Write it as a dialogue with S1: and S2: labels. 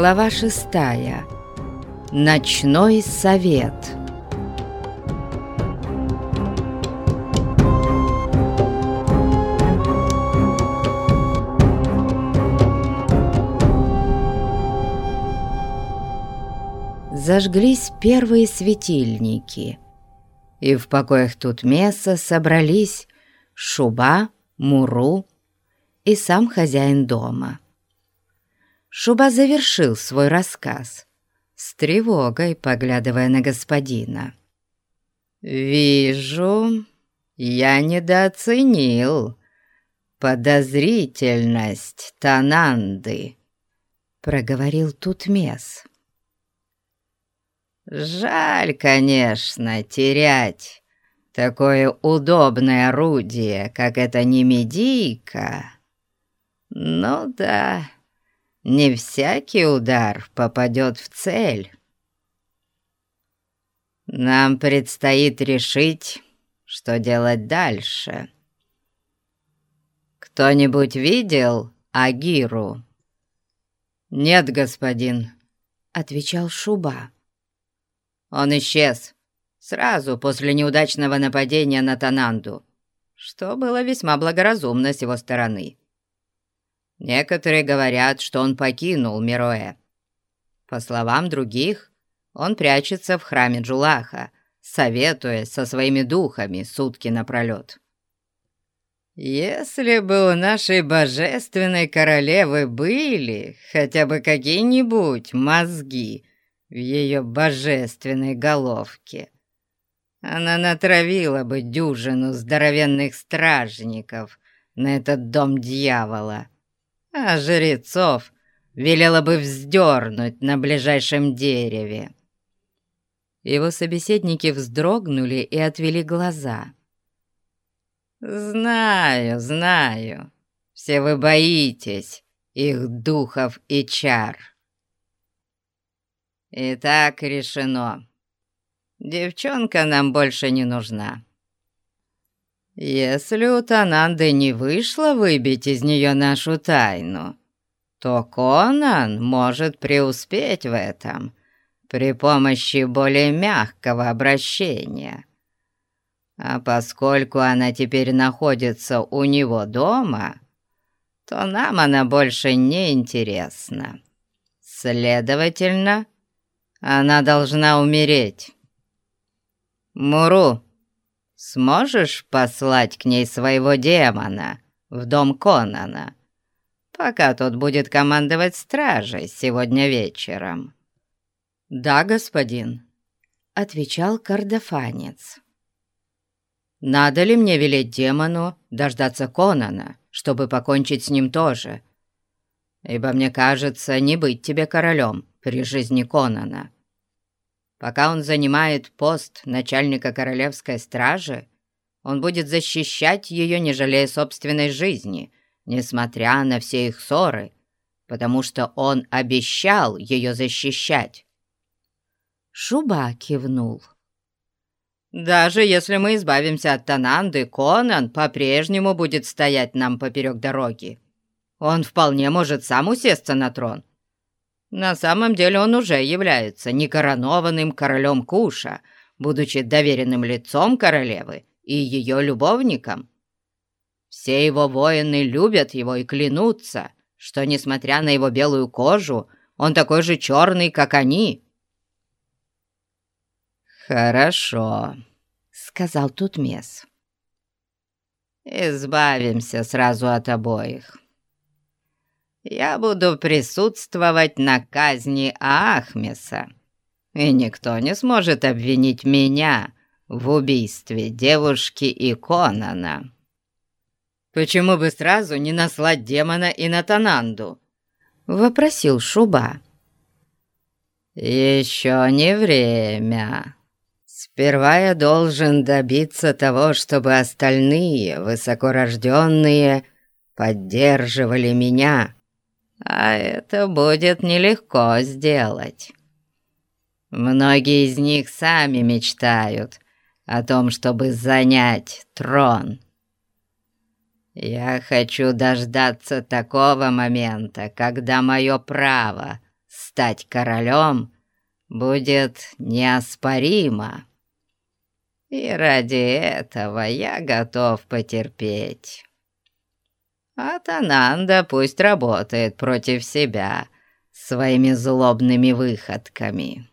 S1: Глава шестая. Ночной совет. Зажглись первые светильники, и в покоях тут места собрались Шуба, Муру и сам хозяин дома. Шуба завершил свой рассказ, с тревогой поглядывая на господина. «Вижу, я недооценил подозрительность Тананды», — проговорил Тутмес. «Жаль, конечно, терять такое удобное орудие, как эта немедийка. Ну да...» не всякий удар попадет в цель. Нам предстоит решить, что делать дальше. Кто-нибудь видел Агиру? «Нет, господин», — отвечал Шуба. «Он исчез сразу после неудачного нападения на Тананду, что было весьма благоразумно с его стороны. Некоторые говорят, что он покинул Мироэ. По словам других, он прячется в храме Джулаха, советуясь со своими духами сутки напролет. Если бы у нашей божественной королевы были хотя бы какие-нибудь мозги в ее божественной головке, она натравила бы дюжину здоровенных стражников на этот дом дьявола а жрецов велела бы вздернуть на ближайшем дереве. Его собеседники вздрогнули и отвели глаза. «Знаю, знаю, все вы боитесь их духов и чар. И так решено. Девчонка нам больше не нужна. Если у Тананды не вышло выбить из нее нашу тайну, то Конан может преуспеть в этом при помощи более мягкого обращения. А поскольку она теперь находится у него дома, то нам она больше не интересна. Следовательно, она должна умереть. Муру, сможешь послать к ней своего демона в дом Конана, пока тот будет командовать стражей сегодня вечером?» «Да, господин», — отвечал кардофанец. «Надо ли мне велеть демону дождаться Конана, чтобы покончить с ним тоже? Ибо мне кажется, не быть тебе королем при жизни Конана». Пока он занимает пост начальника королевской стражи, он будет защищать ее, не жалея собственной жизни, несмотря на все их ссоры, потому что он обещал ее защищать. Шуба кивнул. «Даже если мы избавимся от Тананды, Конан по-прежнему будет стоять нам поперек дороги. Он вполне может сам усесться на трон, на самом деле он уже является некоронованным королем Куша, будучи доверенным лицом королевы и ее любовником. Все его воины любят его и клянутся, что, несмотря на его белую кожу, он такой же черный, как они. «Хорошо», — сказал Тутмес. «Избавимся сразу от обоих я буду присутствовать на казни Ахмеса, и никто не сможет обвинить меня в убийстве девушки и Конана». «Почему бы сразу не наслать демона и на Тананду?» — вопросил Шуба. «Еще не время. Сперва я должен добиться того, чтобы остальные высокорожденные поддерживали меня» а это будет нелегко сделать. Многие из них сами мечтают о том, чтобы занять трон. Я хочу дождаться такого момента, когда мое право стать королем будет неоспоримо. И ради этого я готов потерпеть. А Тананда пусть работает против себя своими злобными выходками».